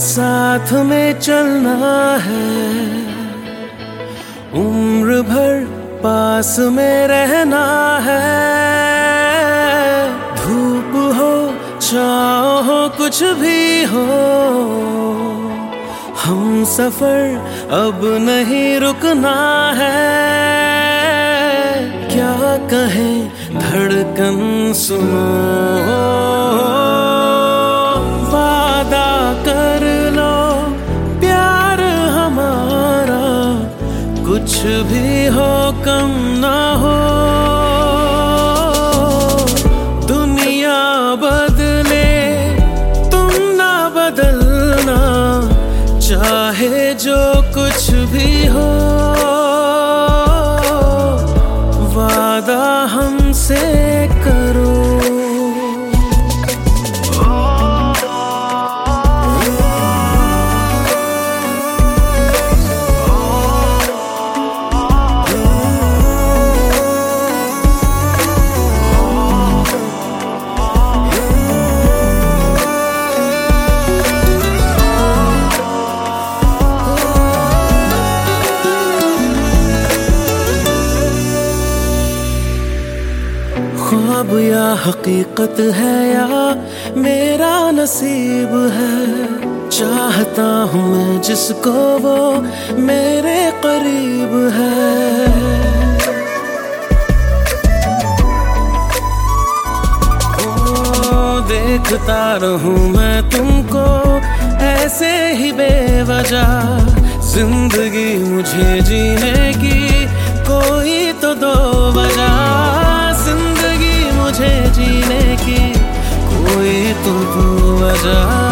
साथ में चलना है। उम्र भर पास में रहना है। धूप हो छाओ हो, कुछ भी हो, हम सफ़र अब नहीं रुकना है। क्या कहें धड़कन सुनो। कुछ भी हो, कम ना हो। दुनिया बदले, तुम ना बदलना, चाहे जो कुछ भी हो। वादा हमसे ख्वाब या हकीकत है या मेरा नसीब है। चाहता हूँ मैं जिसको वो मेरे करीब है। देखता रहूँ मैं तुमको, ऐसे ही बेवजह। ज़िंदगी मुझे जीने की कोई तो दो treasure